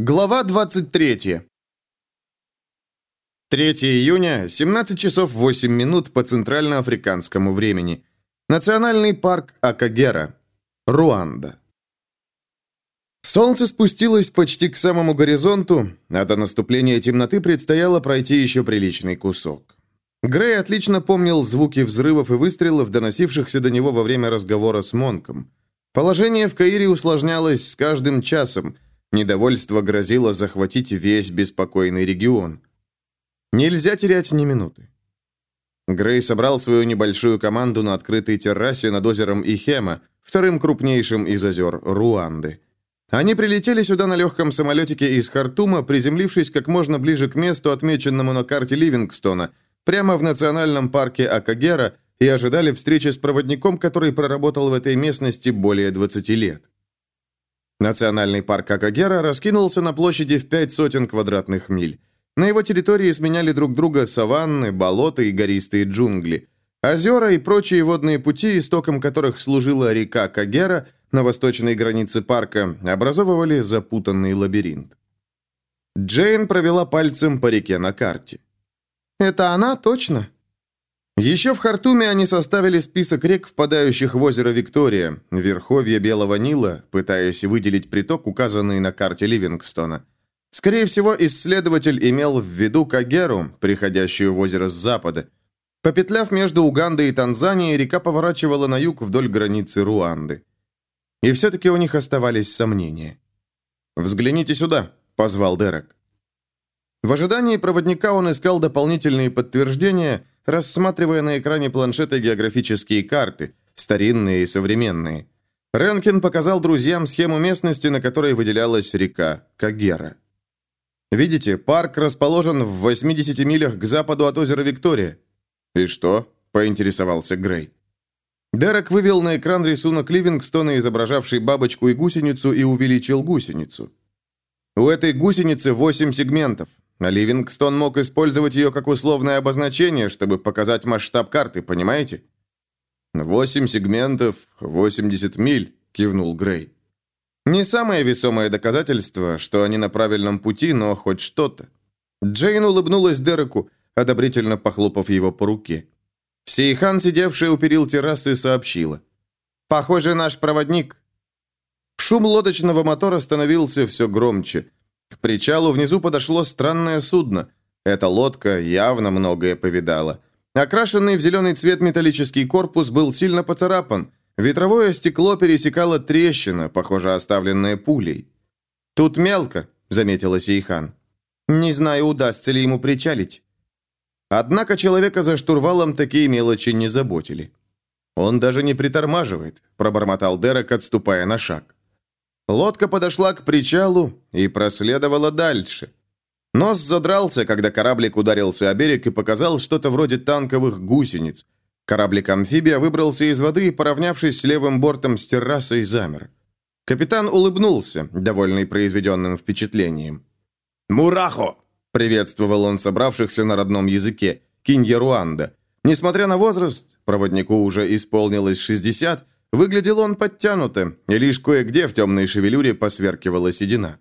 Глава 23. 3 июня, 17 часов 8 минут по центральноафриканскому времени. Национальный парк Акагера, Руанда. Солнце спустилось почти к самому горизонту, а до наступления темноты предстояло пройти еще приличный кусок. Грей отлично помнил звуки взрывов и выстрелов, доносившихся до него во время разговора с Монком. Положение в Каире усложнялось с каждым часом – Недовольство грозило захватить весь беспокойный регион. Нельзя терять ни минуты. Грей собрал свою небольшую команду на открытой террасе над озером Ихема, вторым крупнейшим из озер Руанды. Они прилетели сюда на легком самолетике из Хартума, приземлившись как можно ближе к месту, отмеченному на карте Ливингстона, прямо в национальном парке Акагера, и ожидали встречи с проводником, который проработал в этой местности более 20 лет. Национальный парк Акагера раскинулся на площади в пять сотен квадратных миль. На его территории сменяли друг друга саванны, болота и гористые джунгли. Озера и прочие водные пути, истоком которых служила река Кагера, на восточной границе парка, образовывали запутанный лабиринт. Джейн провела пальцем по реке на карте. «Это она, точно?» Еще в Хартуме они составили список рек, впадающих в озеро Виктория, верховье Белого Нила, пытаясь выделить приток, указанный на карте Ливингстона. Скорее всего, исследователь имел в виду Кагеру, приходящую в озеро с запада. Попетляв между Угандой и Танзанией, река поворачивала на юг вдоль границы Руанды. И все-таки у них оставались сомнения. «Взгляните сюда», — позвал Дерек. В ожидании проводника он искал дополнительные подтверждения — рассматривая на экране планшета географические карты, старинные и современные. Ренкин показал друзьям схему местности, на которой выделялась река Кагера. «Видите, парк расположен в 80 милях к западу от озера Виктория». «И что?» – поинтересовался Грей. Дерек вывел на экран рисунок Ливингстона, изображавший бабочку и гусеницу, и увеличил гусеницу. У этой гусеницы восемь сегментов. Ливингстон мог использовать ее как условное обозначение, чтобы показать масштаб карты, понимаете? «Восемь сегментов, 80 миль», — кивнул Грей. «Не самое весомое доказательство, что они на правильном пути, но хоть что-то». Джейн улыбнулась Дереку, одобрительно похлопав его по руке. Сейхан, сидевшая у перил террасы, сообщила. «Похоже, наш проводник». Шум лодочного мотора становился все громче. К причалу внизу подошло странное судно. Эта лодка явно многое повидала. Окрашенный в зеленый цвет металлический корпус был сильно поцарапан. Ветровое стекло пересекало трещина, похоже, оставленная пулей. «Тут мелко», — заметила Сейхан. «Не знаю, удастся ли ему причалить». Однако человека за штурвалом такие мелочи не заботили. «Он даже не притормаживает», — пробормотал Дерек, отступая на шаг. Лодка подошла к причалу и проследовала дальше. Нос задрался, когда кораблик ударился о берег и показал что-то вроде танковых гусениц. Кораблик-амфибия выбрался из воды и, поравнявшись с левым бортом с террасой, замер. Капитан улыбнулся, довольный произведенным впечатлением. «Мурахо!» — приветствовал он собравшихся на родном языке, кинья Руанда. Несмотря на возраст, проводнику уже исполнилось 60, Выглядел он подтянуто, и лишь кое-где в темной шевелюре посверкивала седина.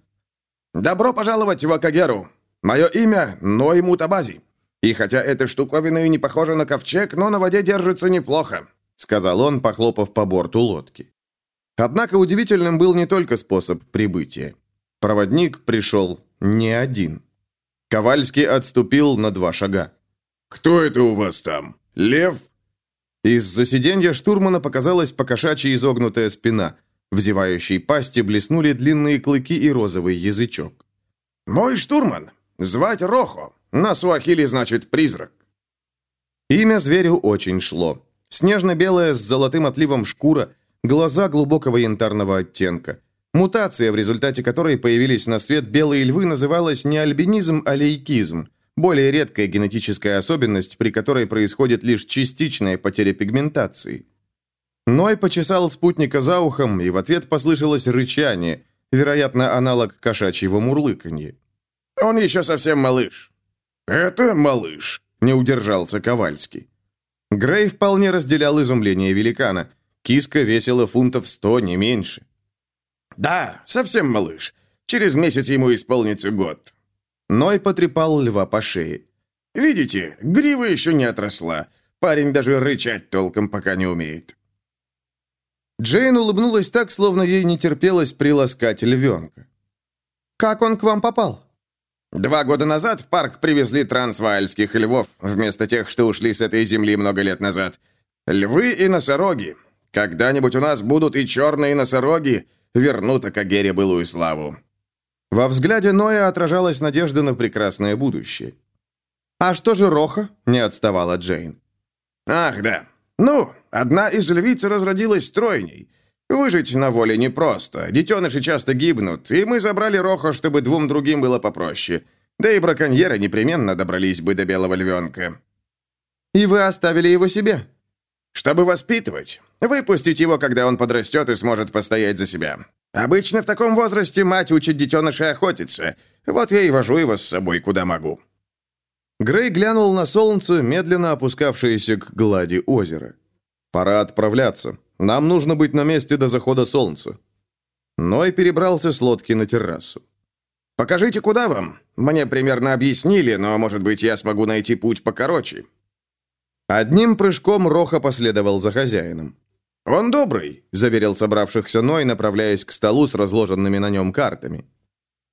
«Добро пожаловать в Акагеру! Мое имя Ной Мутабази. И хотя эта штуковина и не похожа на ковчег, но на воде держится неплохо», сказал он, похлопав по борту лодки. Однако удивительным был не только способ прибытия. Проводник пришел не один. Ковальский отступил на два шага. «Кто это у вас там? Лев из-за сиденья штурмана показалась покошачья изогнутая спина. В зевающей пасти блеснули длинные клыки и розовый язычок. «Мой штурман! Звать Рохо! На суахили значит призрак!» Имя зверю очень шло. Снежно-белая с золотым отливом шкура, глаза глубокого янтарного оттенка. Мутация, в результате которой появились на свет белые львы, называлась не альбинизм, а лейкизм – более редкая генетическая особенность, при которой происходит лишь частичная потеря пигментации. Ной почесал спутника за ухом, и в ответ послышалось рычание, вероятно, аналог кошачьего мурлыканья. «Он еще совсем малыш». «Это малыш», — не удержался Ковальский. Грей вполне разделял изумление великана. Киска весила фунтов сто, не меньше. «Да, совсем малыш. Через месяц ему исполнится год». Ной потрепал льва по шее. «Видите, грива еще не отросла. Парень даже рычать толком пока не умеет». Джейн улыбнулась так, словно ей не терпелось приласкать львенка. «Как он к вам попал?» Два года назад в парк привезли трансваальских львов, вместо тех, что ушли с этой земли много лет назад. Львы и носороги. Когда-нибудь у нас будут и черные носороги, вернут Акагере былую славу». Во взгляде Ноя отражалась надежда на прекрасное будущее. «А что же Роха?» — не отставала Джейн. «Ах, да. Ну, одна из львиц разродилась тройней. Выжить на воле непросто. Детеныши часто гибнут, и мы забрали Роха, чтобы двум другим было попроще. Да и браконьеры непременно добрались бы до белого львенка». «И вы оставили его себе?» «Чтобы воспитывать. Выпустить его, когда он подрастет и сможет постоять за себя. Обычно в таком возрасте мать учит детенышей охотиться. Вот я и вожу его с собой, куда могу». Грей глянул на солнце, медленно опускавшееся к глади озера. «Пора отправляться. Нам нужно быть на месте до захода солнца». Ной перебрался с лодки на террасу. «Покажите, куда вам? Мне примерно объяснили, но, может быть, я смогу найти путь покороче». Одним прыжком Роха последовал за хозяином. «Он добрый», — заверил собравшихся Ной, направляясь к столу с разложенными на нем картами.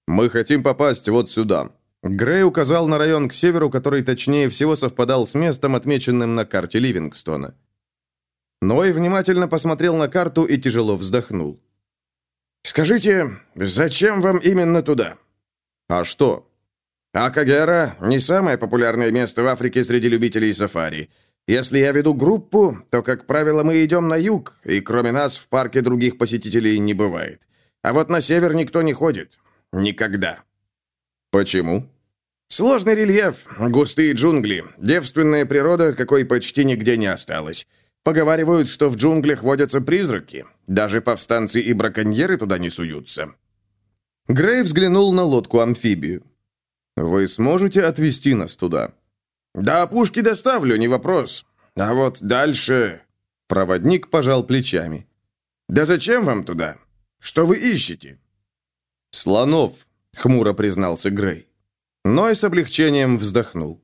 «Мы хотим попасть вот сюда». Грей указал на район к северу, который точнее всего совпадал с местом, отмеченным на карте Ливингстона. Ной внимательно посмотрел на карту и тяжело вздохнул. «Скажите, зачем вам именно туда?» «А что?» «Акагера – не самое популярное место в Африке среди любителей сафари. Если я веду группу, то, как правило, мы идем на юг, и кроме нас в парке других посетителей не бывает. А вот на север никто не ходит. Никогда». «Почему?» «Сложный рельеф, густые джунгли, девственная природа, какой почти нигде не осталось. Поговаривают, что в джунглях водятся призраки. Даже повстанцы и браконьеры туда не суются». Грей взглянул на лодку-амфибию. «Вы сможете отвезти нас туда?» «Да, пушки доставлю, не вопрос. А вот дальше...» Проводник пожал плечами. «Да зачем вам туда? Что вы ищете?» «Слонов», — хмуро признался Грей. Ной с облегчением вздохнул.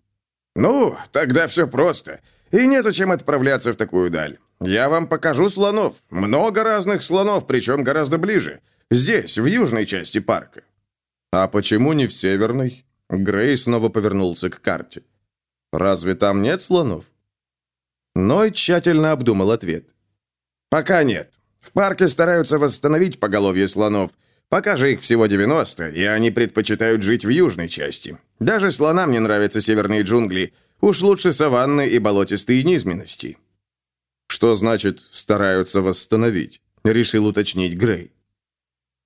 «Ну, тогда все просто. И незачем отправляться в такую даль. Я вам покажу слонов. Много разных слонов, причем гораздо ближе. Здесь, в южной части парка». «А почему не в северной?» Грей снова повернулся к карте. «Разве там нет слонов?» Ной тщательно обдумал ответ. «Пока нет. В парке стараются восстановить поголовье слонов. Пока же их всего 90, и они предпочитают жить в южной части. Даже слонам не нравятся северные джунгли. Уж лучше саванны и болотистые низменности». «Что значит «стараются восстановить»?» — решил уточнить Грей.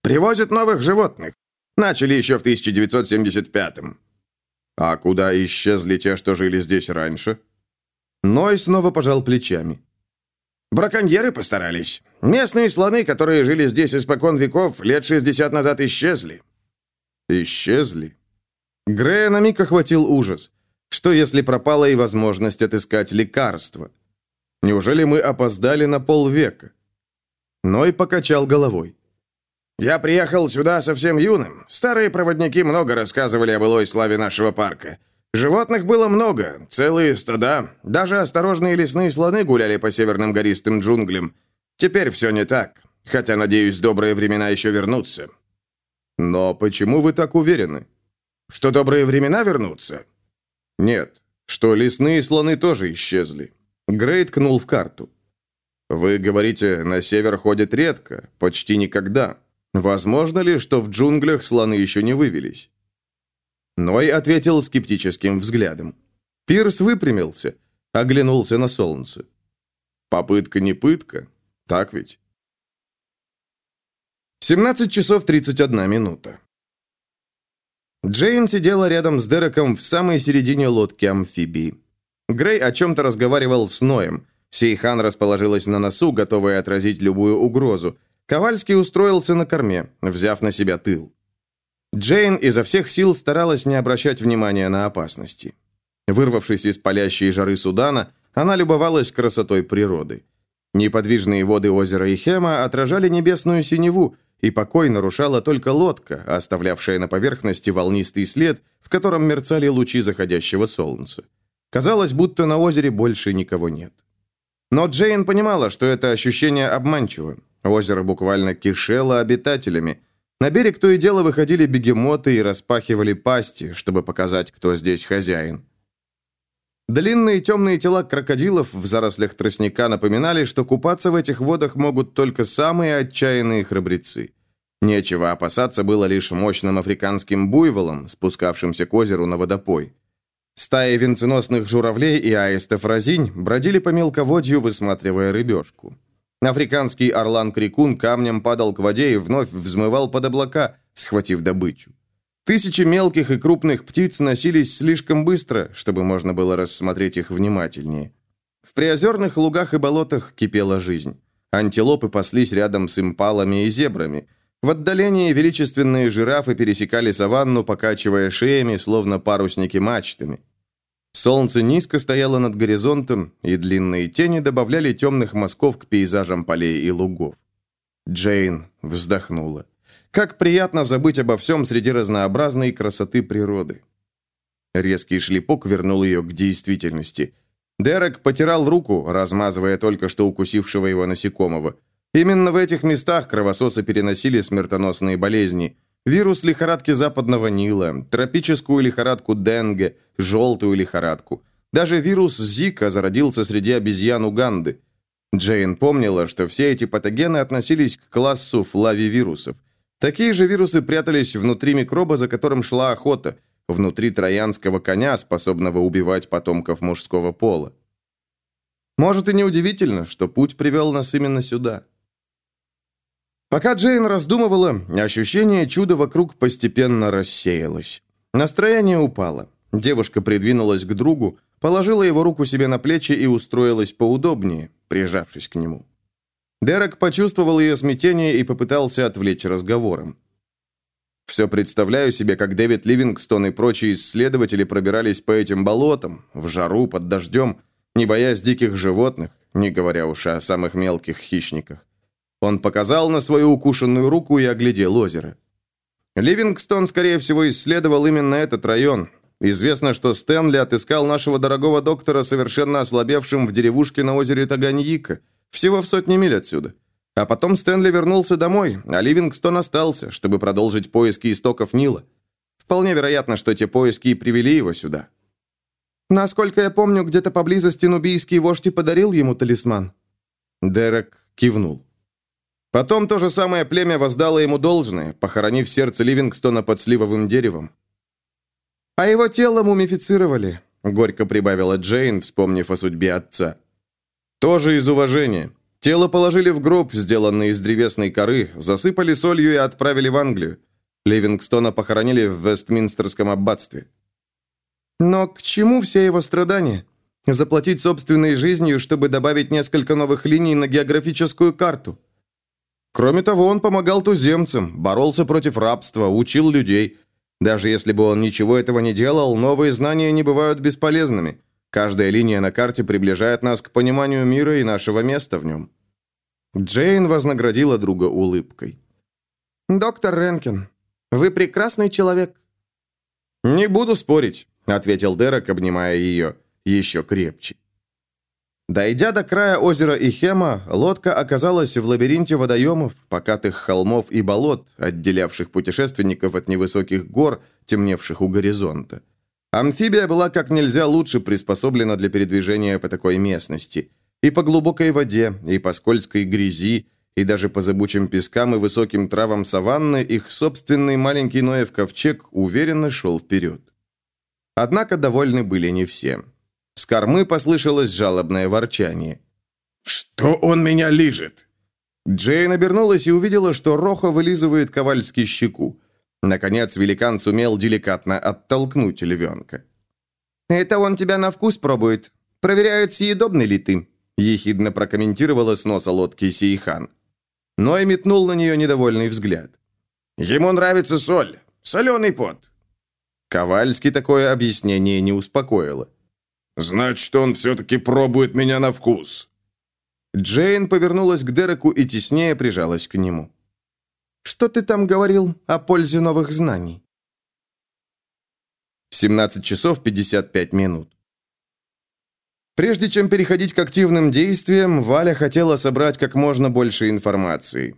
«Привозят новых животных. Начали еще в 1975-м». «А куда исчезли те, что жили здесь раньше?» Ной снова пожал плечами. «Браконьеры постарались. Местные слоны, которые жили здесь испокон веков, лет 60 назад исчезли». «Исчезли?» Грея на миг охватил ужас. Что, если пропала и возможность отыскать лекарство? Неужели мы опоздали на полвека? Ной покачал головой. «Я приехал сюда совсем юным. Старые проводники много рассказывали о былой славе нашего парка. Животных было много, целые стада. Даже осторожные лесные слоны гуляли по северным гористым джунглям. Теперь все не так. Хотя, надеюсь, добрые времена еще вернутся». «Но почему вы так уверены?» «Что добрые времена вернутся?» «Нет, что лесные слоны тоже исчезли». Грей ткнул в карту. «Вы говорите, на север ходят редко, почти никогда. Возможно ли, что в джунглях слоны еще не вывелись?» Ной ответил скептическим взглядом. Пирс выпрямился, оглянулся на солнце. «Попытка не пытка, так ведь?» 17 часов 31 минута. Джейн сидела рядом с Дереком в самой середине лодки амфибии. Грей о чем-то разговаривал с Ноем. Сейхан расположилась на носу, готовая отразить любую угрозу. Ковальский устроился на корме, взяв на себя тыл. Джейн изо всех сил старалась не обращать внимания на опасности. Вырвавшись из палящей жары Судана, она любовалась красотой природы. Неподвижные воды озера Ихема отражали небесную синеву, и покой нарушала только лодка, оставлявшая на поверхности волнистый след, в котором мерцали лучи заходящего солнца. Казалось, будто на озере больше никого нет. Но Джейн понимала, что это ощущение обманчиво. Озеро буквально кишело обитателями. На берег то и дело выходили бегемоты и распахивали пасти, чтобы показать, кто здесь хозяин. Длинные темные тела крокодилов в зарослях тростника напоминали, что купаться в этих водах могут только самые отчаянные храбрецы. Нечего опасаться было лишь мощным африканским буйволом, спускавшимся к озеру на водопой. Стаи венценосных журавлей и аистов-разинь бродили по мелководью, высматривая рыбешку. Африканский орлан-крикун камнем падал к воде и вновь взмывал под облака, схватив добычу. Тысячи мелких и крупных птиц носились слишком быстро, чтобы можно было рассмотреть их внимательнее. В приозерных лугах и болотах кипела жизнь. Антилопы паслись рядом с импалами и зебрами. В отдалении величественные жирафы пересекали саванну, покачивая шеями, словно парусники мачтами. Солнце низко стояло над горизонтом, и длинные тени добавляли темных мазков к пейзажам полей и лугов. Джейн вздохнула. Как приятно забыть обо всем среди разнообразной красоты природы. Резкий шлепок вернул ее к действительности. Дерек потирал руку, размазывая только что укусившего его насекомого. Именно в этих местах кровососы переносили смертоносные болезни. Вирус лихорадки западного Нила, тропическую лихорадку Денге, желтую лихорадку. Даже вирус Зика зародился среди обезьян Уганды. Джейн помнила, что все эти патогены относились к классу флавивирусов – Такие же вирусы прятались внутри микроба, за которым шла охота, внутри троянского коня, способного убивать потомков мужского пола. Может, и неудивительно, что путь привел нас именно сюда. Пока Джейн раздумывала, ощущение чуда вокруг постепенно рассеялось. Настроение упало. Девушка придвинулась к другу, положила его руку себе на плечи и устроилась поудобнее, прижавшись к нему. Дерек почувствовал ее смятение и попытался отвлечь разговором. Все представляю себе, как Дэвид Ливингстон и прочие исследователи пробирались по этим болотам, в жару, под дождем, не боясь диких животных, не говоря уж о самых мелких хищниках. Он показал на свою укушенную руку и оглядел озеро. Ливингстон, скорее всего, исследовал именно этот район. Известно, что Стэнли отыскал нашего дорогого доктора совершенно ослабевшим в деревушке на озере Таганьика – всего в сотни миль отсюда. А потом Стэнли вернулся домой, а Ливингстон остался, чтобы продолжить поиски истоков Нила. Вполне вероятно, что те поиски и привели его сюда. Насколько я помню, где-то поблизости нубийский вождь подарил ему талисман. Дерек кивнул. Потом то же самое племя воздало ему должное, похоронив сердце Ливингстона под сливовым деревом. «А его тело мумифицировали», — горько прибавила Джейн, вспомнив о судьбе отца. Тоже из уважения. Тело положили в гроб, сделанный из древесной коры, засыпали солью и отправили в Англию. Ливингстона похоронили в Вестминстерском аббатстве. Но к чему все его страдания? Заплатить собственной жизнью, чтобы добавить несколько новых линий на географическую карту? Кроме того, он помогал туземцам, боролся против рабства, учил людей. Даже если бы он ничего этого не делал, новые знания не бывают бесполезными. Каждая линия на карте приближает нас к пониманию мира и нашего места в нем». Джейн вознаградила друга улыбкой. «Доктор Ренкин, вы прекрасный человек». «Не буду спорить», — ответил Дерек, обнимая ее еще крепче. Дойдя до края озера Ихема, лодка оказалась в лабиринте водоемов, покатых холмов и болот, отделявших путешественников от невысоких гор, темневших у горизонта. Амфибия была как нельзя лучше приспособлена для передвижения по такой местности. И по глубокой воде, и по скользкой грязи, и даже по зыбучим пескам и высоким травам саванны их собственный маленький Ноев ковчег уверенно шел вперед. Однако довольны были не все. С кормы послышалось жалобное ворчание. «Что он меня лижет?» Джейн обернулась и увидела, что Роха вылизывает ковальский щеку. Наконец великан сумел деликатно оттолкнуть львенка. «Это он тебя на вкус пробует. Проверяет, съедобный ли ты», — ехидно прокомментировала с носа лодки Сейхан. Но и метнул на нее недовольный взгляд. «Ему нравится соль. Соленый пот». Ковальский такое объяснение не успокоило. «Значит, он все-таки пробует меня на вкус». Джейн повернулась к Дереку и теснее прижалась к нему. Что ты там говорил о пользе новых знаний?» 17 часов 55 минут. Прежде чем переходить к активным действиям, Валя хотела собрать как можно больше информации.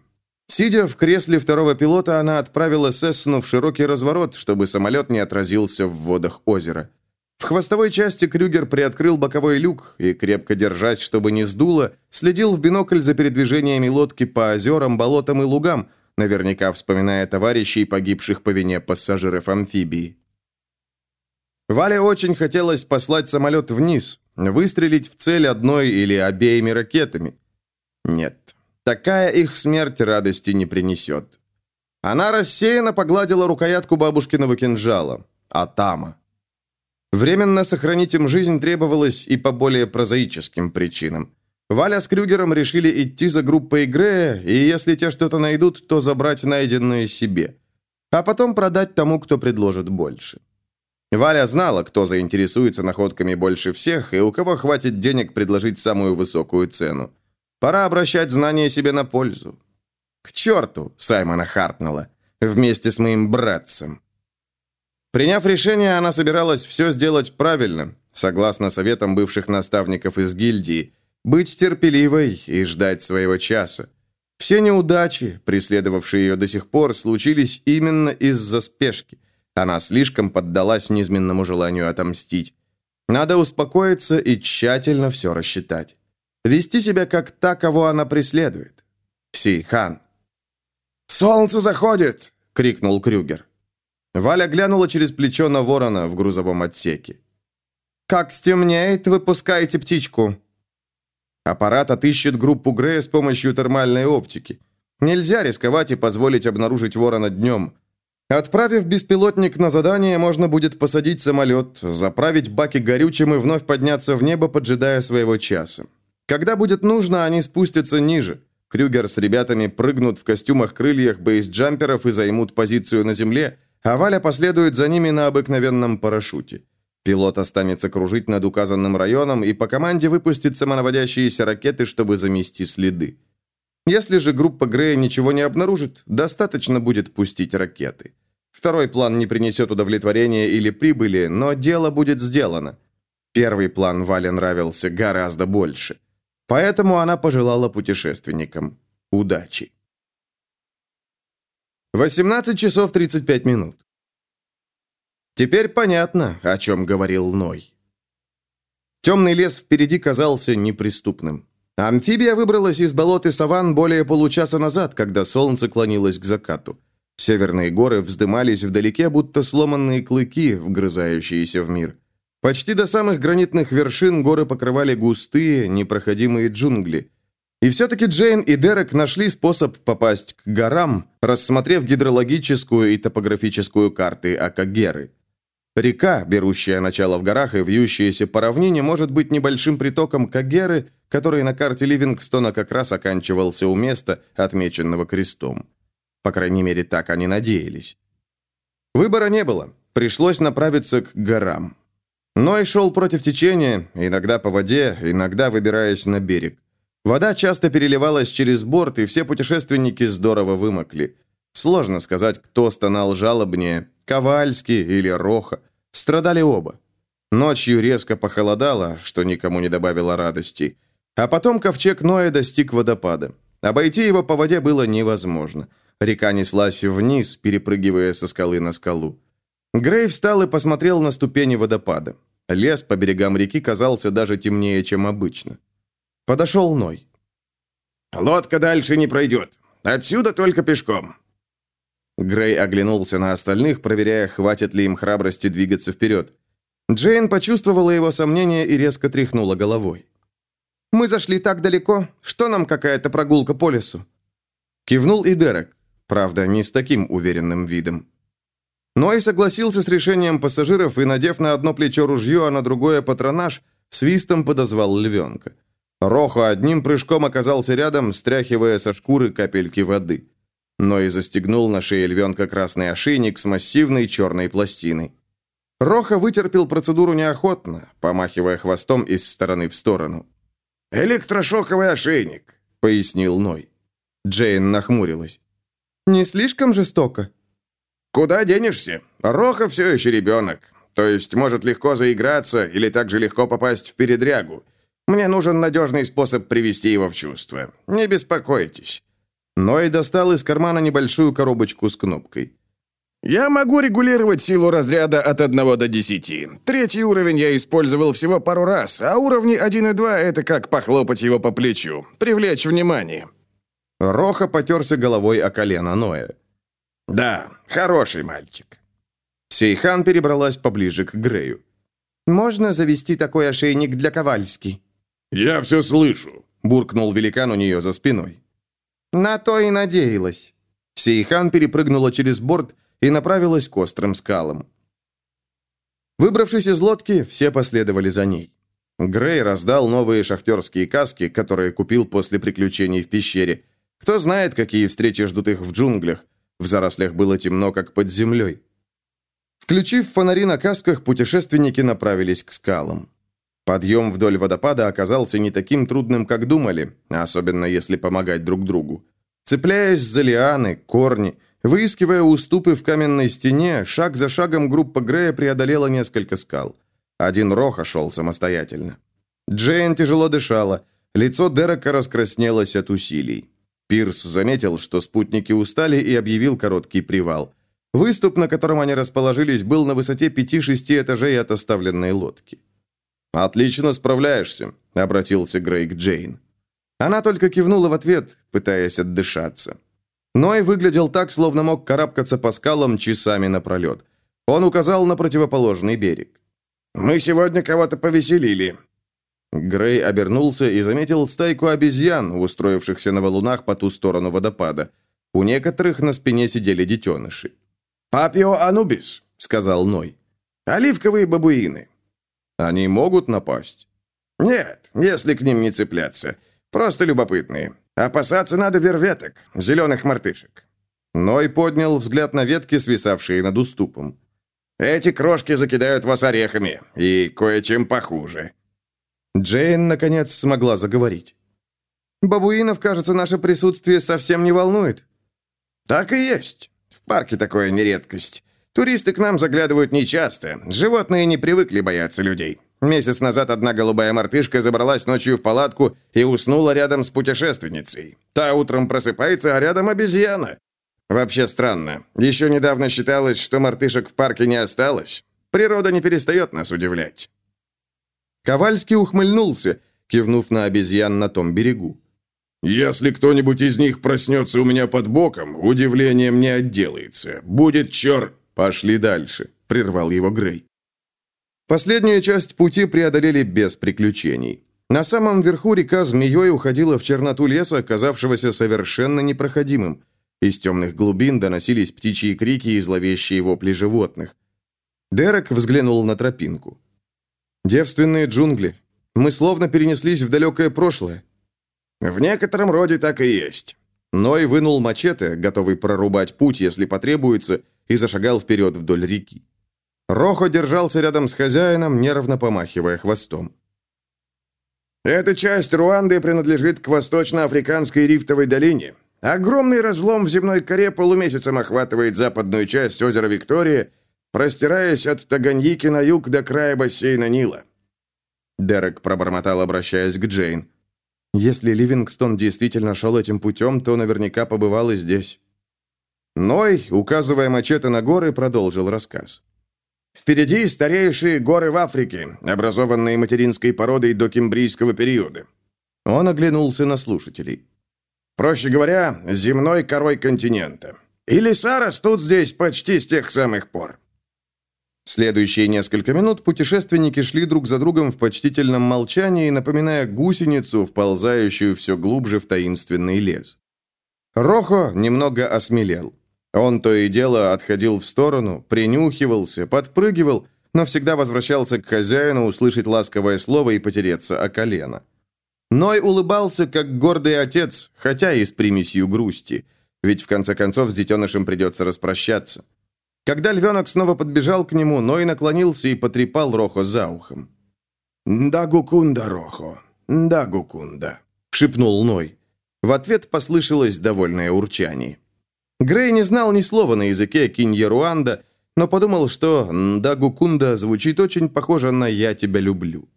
Сидя в кресле второго пилота, она отправила Сессну в широкий разворот, чтобы самолет не отразился в водах озера. Хвостовой части Крюгер приоткрыл боковой люк и, крепко держась, чтобы не сдуло, следил в бинокль за передвижениями лодки по озерам, болотам и лугам, наверняка вспоминая товарищей, погибших по вине пассажиров амфибии. Вале очень хотелось послать самолет вниз, выстрелить в цель одной или обеими ракетами. Нет, такая их смерть радости не принесет. Она рассеянно погладила рукоятку бабушкиного кинжала. Атама. Временно сохранить им жизнь требовалось и по более прозаическим причинам. Валя с Крюгером решили идти за группой Грея, и если те что-то найдут, то забрать найденное себе. А потом продать тому, кто предложит больше. Валя знала, кто заинтересуется находками больше всех и у кого хватит денег предложить самую высокую цену. Пора обращать знания себе на пользу. К черту Саймона Хартнелла, вместе с моим братцем. Приняв решение, она собиралась все сделать правильно, согласно советам бывших наставников из гильдии, быть терпеливой и ждать своего часа. Все неудачи, преследовавшие ее до сих пор, случились именно из-за спешки. Она слишком поддалась низменному желанию отомстить. Надо успокоиться и тщательно все рассчитать. Вести себя как та, кого она преследует. Си-хан. «Солнце заходит!» — крикнул Крюгер. Валя глянула через плечо на ворона в грузовом отсеке. «Как стемнеет, выпускаете птичку». Аппарат отыщет группу Грея с помощью термальной оптики. Нельзя рисковать и позволить обнаружить ворона днем. Отправив беспилотник на задание, можно будет посадить самолет, заправить баки горючим и вновь подняться в небо, поджидая своего часа. Когда будет нужно, они спустятся ниже. Крюгер с ребятами прыгнут в костюмах-крыльях бейсджамперов и займут позицию на земле, а Валя последует за ними на обыкновенном парашюте. Пилот останется кружить над указанным районом и по команде выпустит самонаводящиеся ракеты, чтобы замести следы. Если же группа Грея ничего не обнаружит, достаточно будет пустить ракеты. Второй план не принесет удовлетворения или прибыли, но дело будет сделано. Первый план Вале нравился гораздо больше. Поэтому она пожелала путешественникам удачи. 18 часов 35 минут. Теперь понятно, о чем говорил Ной. Темный лес впереди казался неприступным. Амфибия выбралась из болот и саван более получаса назад, когда солнце клонилось к закату. Северные горы вздымались вдалеке, будто сломанные клыки, вгрызающиеся в мир. Почти до самых гранитных вершин горы покрывали густые, непроходимые джунгли. И все-таки Джейн и Дерек нашли способ попасть к горам, рассмотрев гидрологическую и топографическую карты Акагеры. Река, берущая начало в горах и вьющаяся по равнине, может быть небольшим притоком Кагеры, который на карте Ливингстона как раз оканчивался у места, отмеченного крестом. По крайней мере, так они надеялись. Выбора не было. Пришлось направиться к горам. Ной шел против течения, иногда по воде, иногда выбираясь на берег. Вода часто переливалась через борт, и все путешественники здорово вымокли. Сложно сказать, кто стонал жалобнее, Ковальский или Роха. Страдали оба. Ночью резко похолодало, что никому не добавило радости. А потом ковчег Ноя достиг водопада. Обойти его по воде было невозможно. Река неслась вниз, перепрыгивая со скалы на скалу. Грей встал и посмотрел на ступени водопада. Лес по берегам реки казался даже темнее, чем обычно. Подошел Ной. «Лодка дальше не пройдет. Отсюда только пешком». Грей оглянулся на остальных, проверяя, хватит ли им храбрости двигаться вперед. Джейн почувствовала его сомнение и резко тряхнула головой. «Мы зашли так далеко, что нам какая-то прогулка по лесу?» Кивнул и Дерек. Правда, не с таким уверенным видом. Ной согласился с решением пассажиров и, надев на одно плечо ружье, а на другое патронаж, свистом подозвал львенка. Рохо одним прыжком оказался рядом, стряхивая со шкуры капельки воды. Ной застегнул на шее львенка красный ошейник с массивной черной пластиной. Роха вытерпел процедуру неохотно, помахивая хвостом из стороны в сторону. «Электрошоковый ошейник», — пояснил Ной. Джейн нахмурилась. Не слишком жестоко?» «Куда денешься? Роха все еще ребенок. То есть может легко заиграться или также легко попасть в передрягу. Мне нужен надежный способ привести его в чувство. Не беспокойтесь». Ной достал из кармана небольшую коробочку с кнопкой. «Я могу регулировать силу разряда от 1 до 10. Третий уровень я использовал всего пару раз, а уровни 1 и 2 — это как похлопать его по плечу, привлечь внимание». Роха потерся головой о колено Ноя. «Да, хороший мальчик». Сейхан перебралась поближе к Грею. «Можно завести такой ошейник для Ковальски?» «Я все слышу», — буркнул великан у нее за спиной. «На то и надеялась». Сейхан перепрыгнула через борт и направилась к острым скалам. Выбравшись из лодки, все последовали за ней. Грей раздал новые шахтерские каски, которые купил после приключений в пещере. Кто знает, какие встречи ждут их в джунглях. В зарослях было темно, как под землей. Включив фонари на касках, путешественники направились к скалам. Подъем вдоль водопада оказался не таким трудным, как думали, особенно если помогать друг другу. Цепляясь за лианы, корни, Выискивая уступы в каменной стене, шаг за шагом группа Грея преодолела несколько скал. Один Роха шел самостоятельно. Джейн тяжело дышала, лицо Дерека раскраснелось от усилий. Пирс заметил, что спутники устали и объявил короткий привал. Выступ, на котором они расположились, был на высоте пяти-шести этажей от оставленной лодки. «Отлично справляешься», — обратился Грей к Джейн. Она только кивнула в ответ, пытаясь отдышаться. Ной выглядел так, словно мог карабкаться по скалам часами напролет. Он указал на противоположный берег. «Мы сегодня кого-то повеселили». Грей обернулся и заметил стайку обезьян, устроившихся на валунах по ту сторону водопада. У некоторых на спине сидели детеныши. «Папио Анубис», — сказал Ной. «Оливковые бабуины». «Они могут напасть?» «Нет, если к ним не цепляться. Просто любопытные. Опасаться надо верветок, зеленых мартышек». Ной поднял взгляд на ветки, свисавшие над уступом. «Эти крошки закидают вас орехами, и кое-чем похуже». Джейн, наконец, смогла заговорить. «Бабуинов, кажется, наше присутствие совсем не волнует». «Так и есть. В парке такое не редкость. Туристы к нам заглядывают нечасто. Животные не привыкли бояться людей. Месяц назад одна голубая мартышка забралась ночью в палатку и уснула рядом с путешественницей. Та утром просыпается, а рядом обезьяна. Вообще странно. Еще недавно считалось, что мартышек в парке не осталось. Природа не перестает нас удивлять. Ковальский ухмыльнулся, кивнув на обезьян на том берегу. «Если кто-нибудь из них проснется у меня под боком, удивлением не отделается. Будет чер...» «Пошли дальше», — прервал его Грей. Последнюю часть пути преодолели без приключений. На самом верху река змеей уходила в черноту леса, казавшегося совершенно непроходимым. Из темных глубин доносились птичьи крики и зловещие вопли животных. Дерек взглянул на тропинку. «Девственные джунгли. Мы словно перенеслись в далекое прошлое». «В некотором роде так и есть». Ной вынул мачете, готовый прорубать путь, если потребуется, и зашагал вперед вдоль реки. Рохо держался рядом с хозяином, нервно помахивая хвостом. «Эта часть Руанды принадлежит к восточноафриканской рифтовой долине. Огромный разлом в земной коре полумесяцем охватывает западную часть озера Виктория, простираясь от Таганьики на юг до края бассейна Нила». Дерек пробормотал, обращаясь к Джейн. «Если Ливингстон действительно шел этим путем, то наверняка побывал и здесь». Ной, указывая мачете на горы, продолжил рассказ. Впереди старейшие горы в Африке, образованные материнской породой до кембрийского периода. Он оглянулся на слушателей. Проще говоря, земной корой континента. И леса растут здесь почти с тех самых пор. Следующие несколько минут путешественники шли друг за другом в почтительном молчании, напоминая гусеницу, вползающую все глубже в таинственный лес. Рохо немного осмелел. Он то и дело отходил в сторону, принюхивался, подпрыгивал, но всегда возвращался к хозяину услышать ласковое слово и потереться о колено. Ной улыбался, как гордый отец, хотя и с примесью грусти, ведь в конце концов с детенышем придется распрощаться. Когда львенок снова подбежал к нему, Ной наклонился и потрепал Рохо за ухом. «Да, Гукунда, Рохо, да, Гукунда», — шепнул Ной. В ответ послышалось довольное урчание. Грей не знал ни слова на языке киньеруанда, но подумал, что «Ндагукунда» звучит очень похоже на «Я тебя люблю».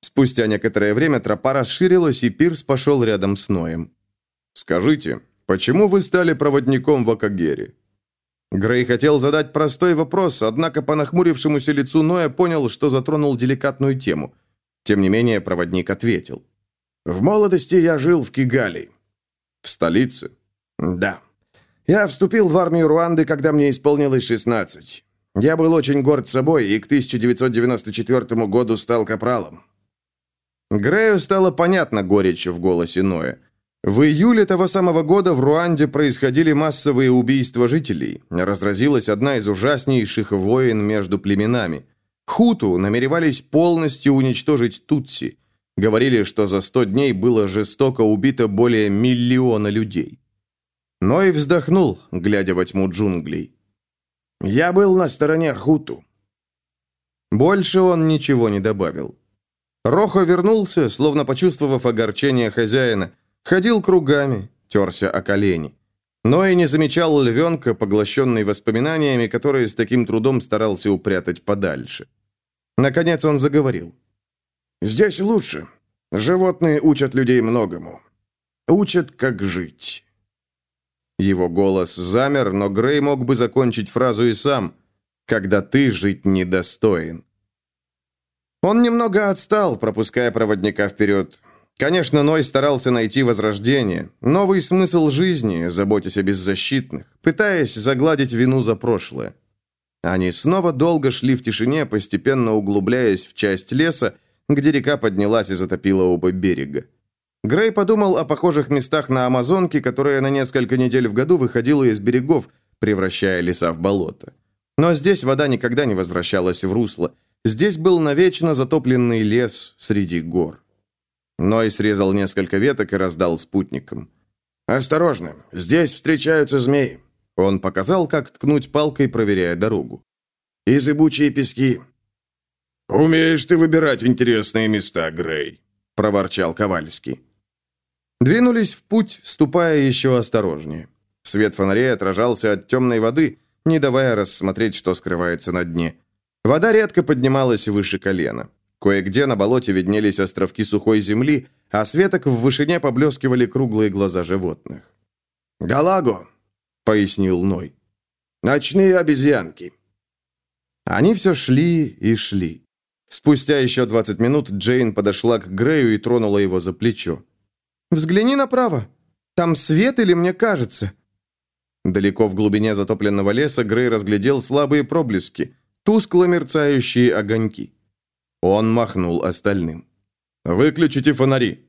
Спустя некоторое время тропа расширилась, и Пирс пошел рядом с Ноем. «Скажите, почему вы стали проводником в Акагере?» Грей хотел задать простой вопрос, однако по нахмурившемуся лицу Ноя понял, что затронул деликатную тему. Тем не менее, проводник ответил. «В молодости я жил в Кигали». «В столице?» «Да. Я вступил в армию Руанды, когда мне исполнилось 16. Я был очень горд собой и к 1994 году стал капралом». Грею стало понятно горечь в голосе Ноя. В июле того самого года в Руанде происходили массовые убийства жителей. Разразилась одна из ужаснейших войн между племенами. Хуту намеревались полностью уничтожить Тутси. Говорили, что за сто дней было жестоко убито более миллиона людей. Но и вздохнул, глядя во тьму джунглей. «Я был на стороне Хуту». Больше он ничего не добавил. Рохо вернулся, словно почувствовав огорчение хозяина, ходил кругами, терся о колени. Но и не замечал львенка, поглощенный воспоминаниями, которые с таким трудом старался упрятать подальше. Наконец он заговорил. «Здесь лучше. Животные учат людей многому. Учат, как жить. Его голос замер, но Грей мог бы закончить фразу и сам. «Когда ты жить недостоин». Он немного отстал, пропуская проводника вперед. Конечно, Ной старался найти возрождение, новый смысл жизни, заботясь о беззащитных, пытаясь загладить вину за прошлое. Они снова долго шли в тишине, постепенно углубляясь в часть леса, где река поднялась и затопила оба берега. Грей подумал о похожих местах на Амазонке, которая на несколько недель в году выходила из берегов, превращая леса в болото. Но здесь вода никогда не возвращалась в русло. Здесь был навечно затопленный лес среди гор. Ной срезал несколько веток и раздал спутникам. «Осторожно, здесь встречаются змеи». Он показал, как ткнуть палкой, проверяя дорогу. «И зыбучие пески». «Умеешь ты выбирать интересные места, Грей», — проворчал Ковальский. Двинулись в путь, ступая еще осторожнее. Свет фонарей отражался от темной воды, не давая рассмотреть, что скрывается на дне. Вода редко поднималась выше колена. Кое-где на болоте виднелись островки сухой земли, а светок в вышине поблескивали круглые глаза животных. «Галаго», — пояснил Ной. «Ночные обезьянки». Они все шли и шли. Спустя еще 20 минут Джейн подошла к Грею и тронула его за плечо. Взгляни направо. Там свет или мне кажется?» Далеко в глубине затопленного леса Грей разглядел слабые проблески, тускло мерцающие огоньки. Он махнул остальным. «Выключите фонари!»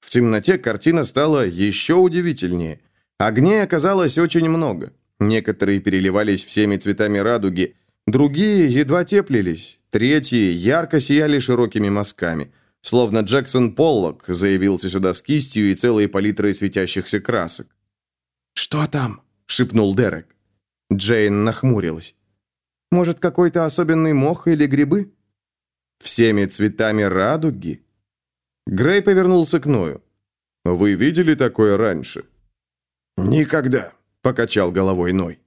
В темноте картина стала еще удивительнее. Огней оказалось очень много. Некоторые переливались всеми цветами радуги, другие едва теплились, третьи ярко сияли широкими мазками – Словно Джексон Поллок заявился сюда с кистью и целой палитрой светящихся красок. «Что там?» — шепнул Дерек. Джейн нахмурилась. «Может, какой-то особенный мох или грибы?» «Всеми цветами радуги?» Грей повернулся к Ною. «Вы видели такое раньше?» «Никогда», — покачал головой Ной.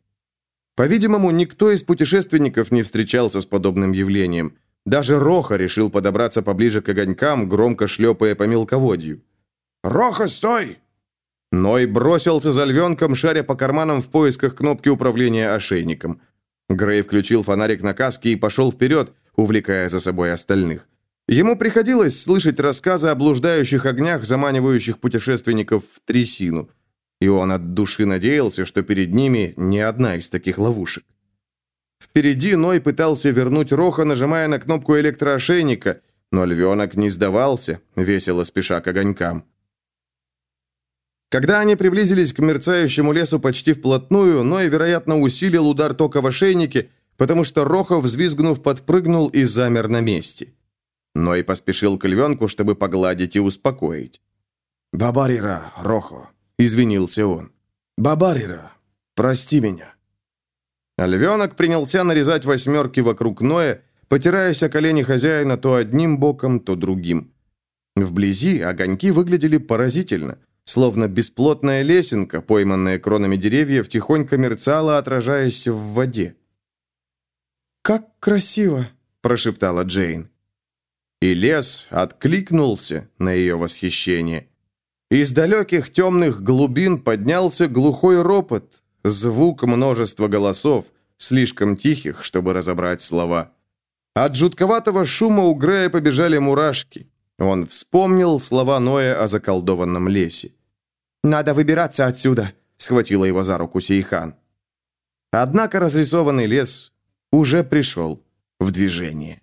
По-видимому, никто из путешественников не встречался с подобным явлением. Даже Роха решил подобраться поближе к огонькам, громко шлепая по мелководью. «Роха, стой!» Ной бросился за львенком, шаря по карманам в поисках кнопки управления ошейником. Грей включил фонарик на каске и пошел вперед, увлекая за собой остальных. Ему приходилось слышать рассказы о блуждающих огнях, заманивающих путешественников в трясину. И он от души надеялся, что перед ними не одна из таких ловушек. Впереди Ной пытался вернуть Роха, нажимая на кнопку электроошейника, но львенок не сдавался, весело спеша к огонькам. Когда они приблизились к мерцающему лесу почти вплотную, Ной, вероятно, усилил удар тока в ошейнике, потому что Рохов, взвизгнув, подпрыгнул и замер на месте. Ной поспешил к львенку, чтобы погладить и успокоить. «Бабарира, Рохо», — извинился он. «Бабарира, прости меня». Львенок принялся нарезать восьмерки вокруг Ноя, потираясь о колени хозяина то одним боком, то другим. Вблизи огоньки выглядели поразительно. словно бесплотная лесенка, пойманная кронами деревьев, тихонько мерцала, отражаясь в воде. «Как красиво!» – прошептала Джейн. И лес откликнулся на ее восхищение. Из далеких темных глубин поднялся глухой ропот, звук множества голосов, слишком тихих, чтобы разобрать слова. От жутковатого шума у Грея побежали мурашки. Он вспомнил слова Ноя о заколдованном лесе. «Надо выбираться отсюда», — схватила его за руку Сейхан. Однако разрисованный лес уже пришел в движение.